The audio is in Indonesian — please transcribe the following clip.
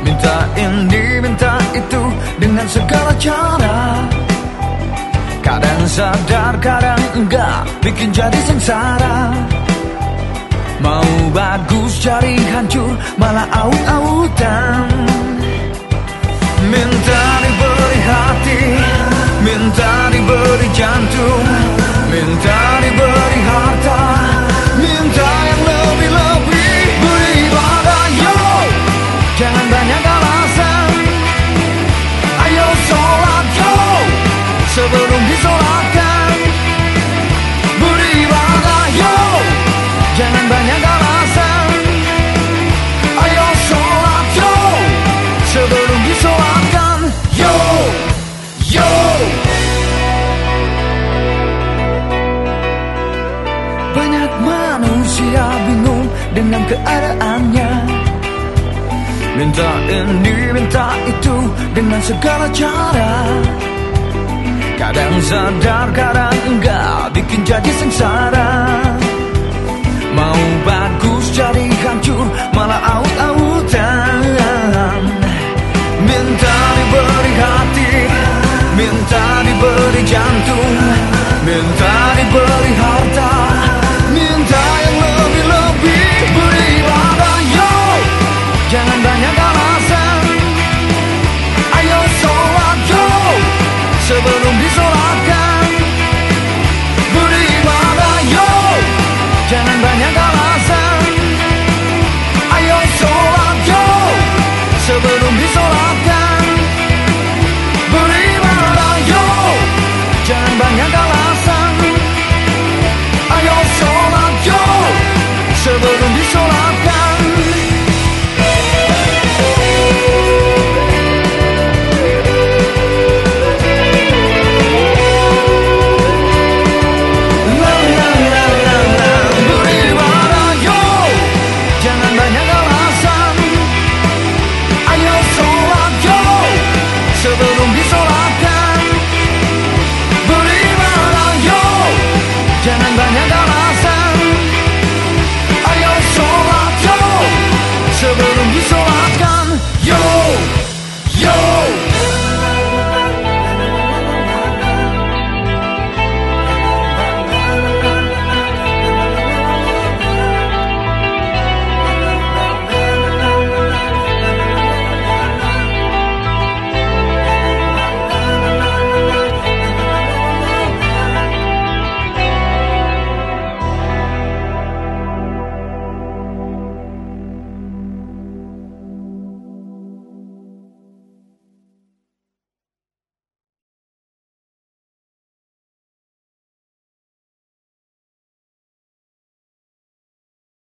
Minta ini, minta itu dengan segala cara. Kadang sadar, kadang enggak, bikin jadi sengsara. Mau bagus cari hancur, malah aut-autan Minta diberi hati, minta diberi jantung. Minta diberi Banyak manusia bingung dengan keadaannya. Minta ini, minta itu dengan segala cara. Kadang sadar, kadang enggak Bikin jadi sengsara bagus jadi hancur Malah aut-autan